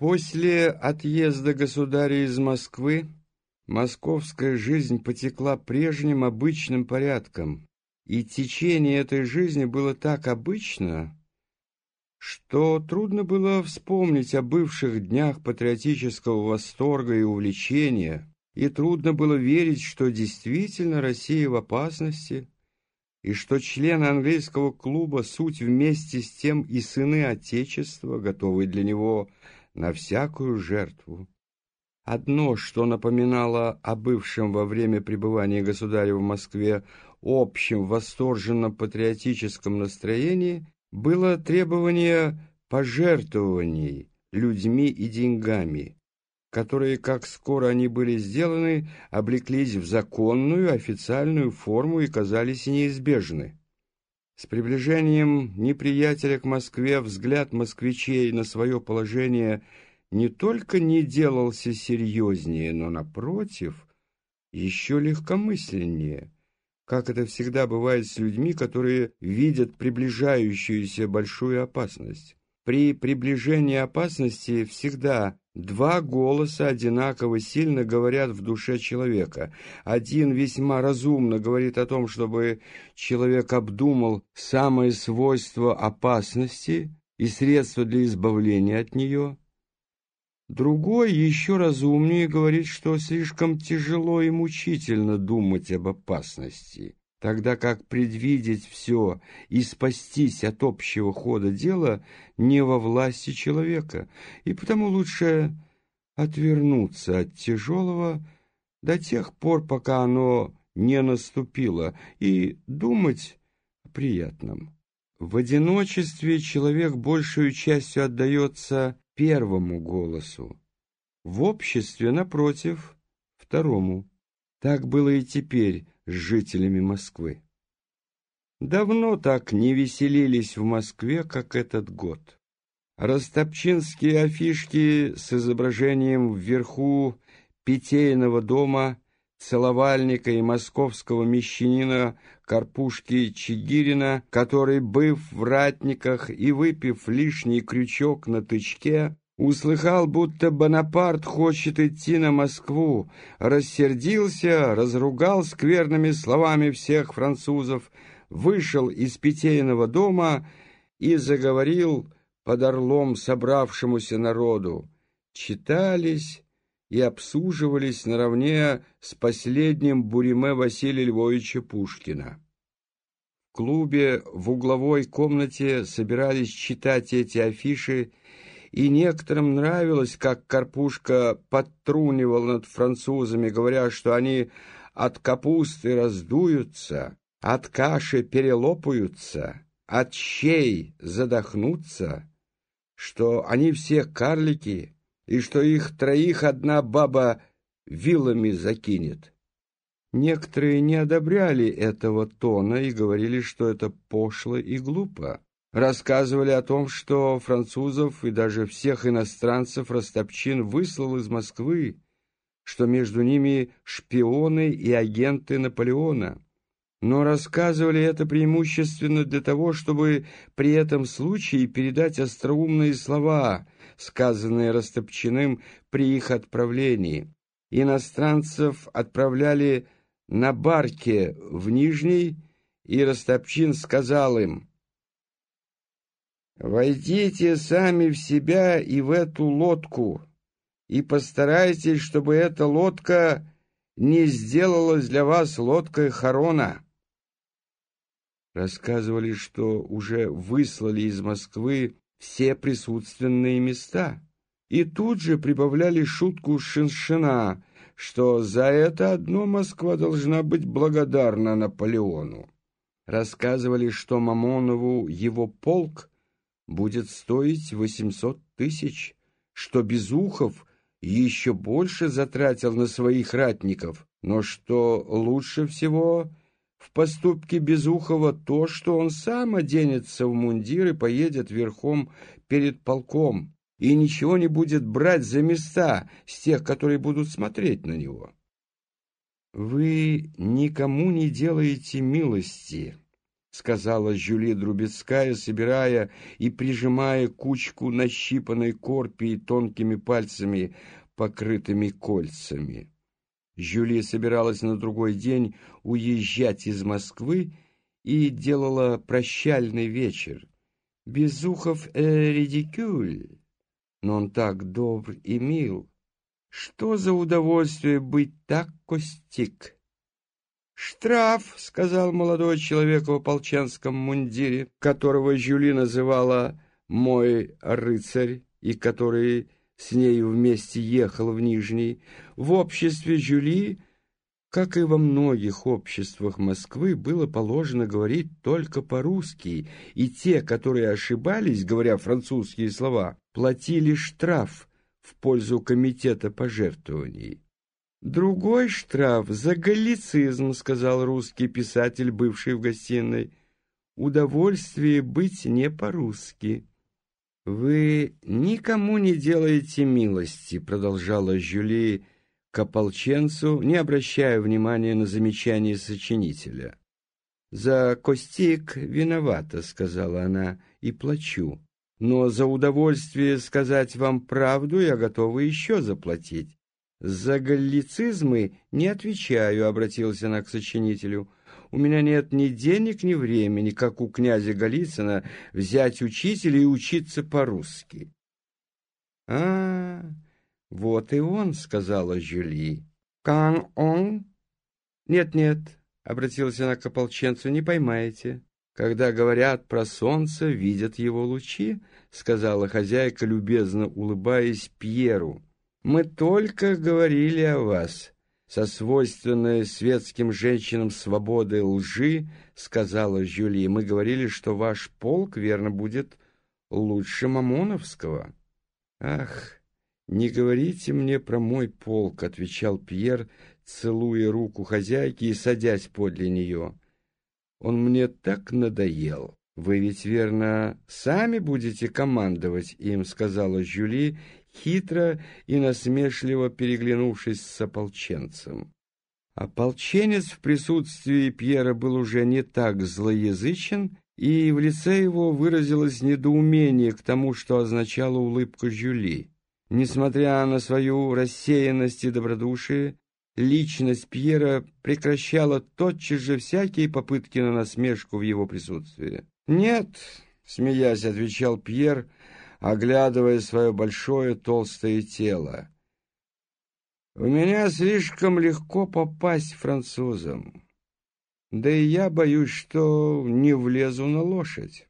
После отъезда государя из Москвы московская жизнь потекла прежним обычным порядком, и течение этой жизни было так обычно, что трудно было вспомнить о бывших днях патриотического восторга и увлечения, и трудно было верить, что действительно Россия в опасности, и что члены английского клуба суть вместе с тем и сыны Отечества, готовые для него на всякую жертву. Одно, что напоминало о бывшем во время пребывания государя в Москве общем восторженно-патриотическом настроении, было требование пожертвований людьми и деньгами, которые, как скоро они были сделаны, облеклись в законную официальную форму и казались неизбежны. С приближением неприятеля к Москве взгляд москвичей на свое положение не только не делался серьезнее, но, напротив, еще легкомысленнее, как это всегда бывает с людьми, которые видят приближающуюся большую опасность. При приближении опасности всегда Два голоса одинаково сильно говорят в душе человека. Один весьма разумно говорит о том, чтобы человек обдумал самое свойство опасности и средства для избавления от нее. Другой еще разумнее говорит, что слишком тяжело и мучительно думать об опасности тогда как предвидеть все и спастись от общего хода дела не во власти человека, и потому лучше отвернуться от тяжелого до тех пор, пока оно не наступило, и думать о приятном. В одиночестве человек большую частью отдается первому голосу, в обществе, напротив, второму. Так было и теперь, с жителями Москвы. Давно так не веселились в Москве, как этот год. Ростопчинские афишки с изображением вверху питейного дома, целовальника и московского мещанина Карпушки Чигирина, который, быв в ратниках и выпив лишний крючок на тычке, Услыхал, будто Бонапарт хочет идти на Москву, рассердился, разругал скверными словами всех французов, вышел из питейного дома и заговорил под орлом собравшемуся народу. Читались и обсуживались наравне с последним Буриме Василия Львовича Пушкина. В клубе в угловой комнате собирались читать эти афиши и некоторым нравилось, как Карпушка подтрунивал над французами, говоря, что они от капусты раздуются, от каши перелопаются, от щей задохнутся, что они все карлики, и что их троих одна баба вилами закинет. Некоторые не одобряли этого тона и говорили, что это пошло и глупо рассказывали о том, что французов и даже всех иностранцев Ростопчин выслал из Москвы, что между ними шпионы и агенты Наполеона. Но рассказывали это преимущественно для того, чтобы при этом случае передать остроумные слова, сказанные Ростопчиным при их отправлении. Иностранцев отправляли на барке в Нижний, и Ростопчин сказал им — Войдите сами в себя и в эту лодку, и постарайтесь, чтобы эта лодка не сделалась для вас лодкой Харона. Рассказывали, что уже выслали из Москвы все присутственные места, и тут же прибавляли шутку Шиншина, что за это одно Москва должна быть благодарна Наполеону. Рассказывали, что Мамонову его полк будет стоить восемьсот тысяч, что Безухов еще больше затратил на своих ратников, но что лучше всего в поступке Безухова то, что он сам оденется в мундир и поедет верхом перед полком, и ничего не будет брать за места с тех, которые будут смотреть на него. «Вы никому не делаете милости», — сказала Жюли Друбецкая, собирая и прижимая кучку нащипанной корпии тонкими пальцами, покрытыми кольцами. Жюли собиралась на другой день уезжать из Москвы и делала прощальный вечер. Безухов э, редикюль но он так добр и мил. Что за удовольствие быть так костик? «Штраф», — сказал молодой человек в ополченском мундире, которого Жюли называла «мой рыцарь», и который с нею вместе ехал в Нижний. В обществе Жюли как и во многих обществах Москвы, было положено говорить только по-русски, и те, которые ошибались, говоря французские слова, платили штраф в пользу комитета пожертвований. «Другой штраф за галлицизм», — сказал русский писатель, бывший в гостиной. «Удовольствие быть не по-русски». «Вы никому не делаете милости», — продолжала Жюли, — к ополченцу, не обращая внимания на замечание сочинителя. «За Костик виновата», — сказала она, — «и плачу. Но за удовольствие сказать вам правду я готова еще заплатить». «За галлицизмы не отвечаю», — обратился она к сочинителю. «У меня нет ни денег, ни времени, как у князя Голицына, взять учителя и учиться по-русски». «А-а-а!» «Вот и он», — сказала Жюли. «Кан он?» «Нет-нет», — обратилась она к ополченцу, — «не поймаете». «Когда говорят про солнце, видят его лучи», — сказала хозяйка, любезно улыбаясь Пьеру. «Мы только говорили о вас». Со свойственной светским женщинам свободой лжи, сказала Жюли, мы говорили, что ваш полк, верно, будет лучше Мамоновского. Ах, «Не говорите мне про мой полк», — отвечал Пьер, целуя руку хозяйки и садясь подле нее. «Он мне так надоел». «Вы ведь, верно, сами будете командовать им», — сказала Жюли, хитро и насмешливо переглянувшись с ополченцем. Ополченец в присутствии Пьера был уже не так злоязычен, и в лице его выразилось недоумение к тому, что означала улыбка Жюли. Несмотря на свою рассеянность и добродушие, личность Пьера прекращала тотчас же всякие попытки на насмешку в его присутствии. «Нет», — смеясь, отвечал Пьер, оглядывая свое большое толстое тело. «У меня слишком легко попасть французам. Да и я боюсь, что не влезу на лошадь».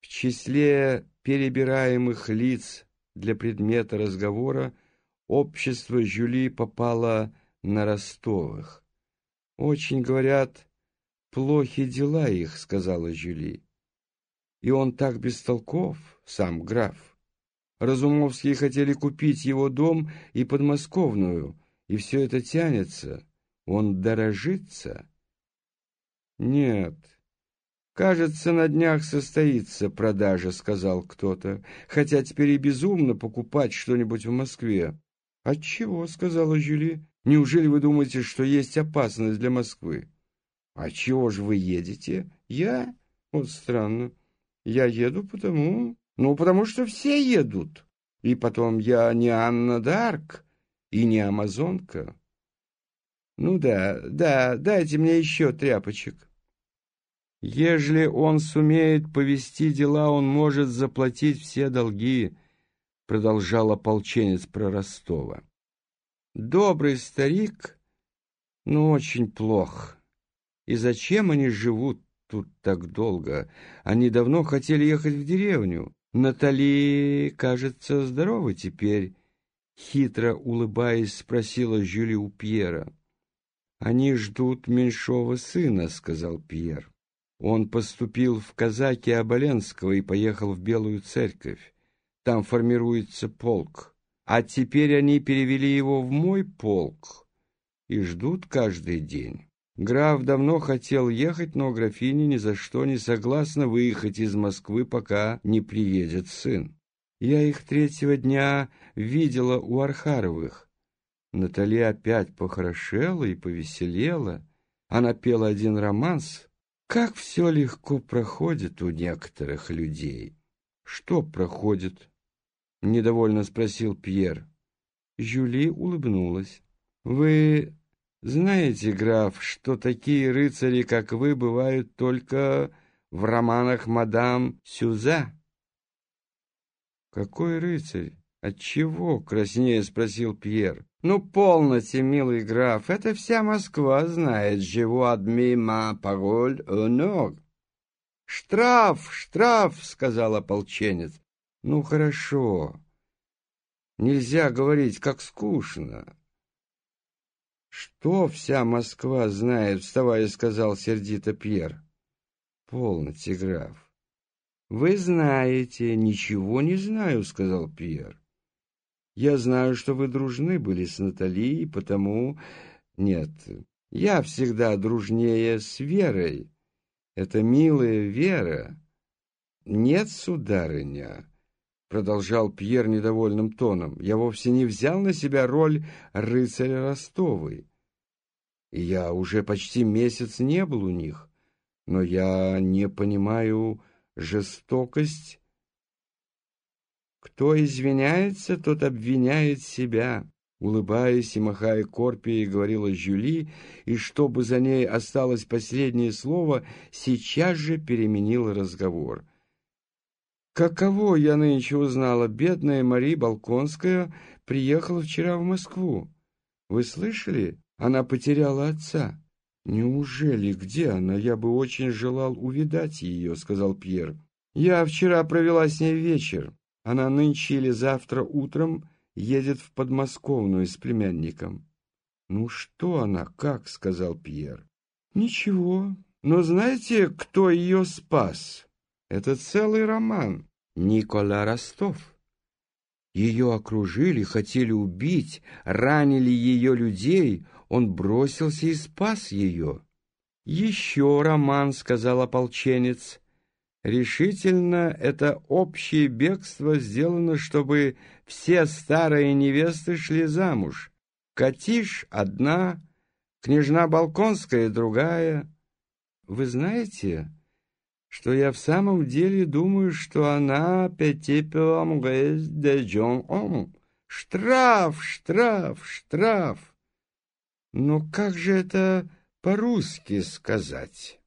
В числе перебираемых лиц для предмета разговора общество Жюли попало на Ростовых. «Очень, говорят, плохи дела их», — сказала Жюли. «И он так бестолков, сам граф. Разумовские хотели купить его дом и подмосковную, и все это тянется. Он дорожится». «Нет, «Кажется, на днях состоится продажа», — сказал кто-то, «хотя теперь и безумно покупать что-нибудь в Москве». «Отчего?» — сказала Жюли. «Неужели вы думаете, что есть опасность для Москвы?» «А чего же вы едете?» «Я? Вот странно. Я еду потому... Ну, потому что все едут. И потом я не Анна Дарк и не Амазонка». «Ну да, да, дайте мне еще тряпочек». Ежели он сумеет повести дела, он может заплатить все долги, продолжал ополченец про Ростова. Добрый старик, но очень плох. И зачем они живут тут так долго? Они давно хотели ехать в деревню. Натали, кажется, здорова теперь, хитро улыбаясь, спросила Жюли у Пьера. Они ждут меньшого сына, сказал Пьер. Он поступил в казаки Оболенского и поехал в Белую Церковь. Там формируется полк. А теперь они перевели его в мой полк и ждут каждый день. Граф давно хотел ехать, но графиня ни за что не согласна выехать из Москвы, пока не приедет сын. Я их третьего дня видела у Архаровых. Натали опять похорошела и повеселела. Она пела один романс. Как все легко проходит у некоторых людей. Что проходит? Недовольно спросил Пьер. Жюли улыбнулась. Вы знаете, граф, что такие рыцари, как вы, бывают только в романах мадам Сюза? Какой рыцарь? Отчего? Краснее спросил Пьер. Ну, полноте, милый граф, это вся Москва знает. Живу адми ма пароль ног. Штраф, штраф, сказал ополченец. Ну, хорошо. Нельзя говорить, как скучно. «Что вся Москва знает?» — вставая, сказал сердито Пьер. «Полноте, граф». «Вы знаете». «Ничего не знаю», — сказал Пьер. «Я знаю, что вы дружны были с Натальей, потому...» «Нет, я всегда дружнее с Верой. Это милая Вера». «Нет, сударыня», — продолжал Пьер недовольным тоном, — «я вовсе не взял на себя роль рыцаря Ростовой. Я уже почти месяц не был у них, но я не понимаю жестокость. Кто извиняется, тот обвиняет себя. Улыбаясь и махая корпией, говорила Жюли, и чтобы за ней осталось последнее слово, сейчас же переменила разговор. «Каково я нынче узнала, бедная Мария Балконская приехала вчера в Москву. Вы слышали?» Она потеряла отца. «Неужели? Где она? Я бы очень желал увидать ее», — сказал Пьер. «Я вчера провела с ней вечер. Она нынче или завтра утром едет в подмосковную с племянником». «Ну что она, как?» — сказал Пьер. «Ничего. Но знаете, кто ее спас? Это целый роман. Никола Ростов». Ее окружили, хотели убить, ранили ее людей, он бросился и спас ее. «Еще роман», — сказал ополченец. «Решительно это общее бегство сделано, чтобы все старые невесты шли замуж. Катиш — одна, княжна Балконская — другая. Вы знаете, что я в самом деле думаю, что она петипелом де Джон Ом. Штраф, штраф, штраф!» Но как же это по-русски сказать?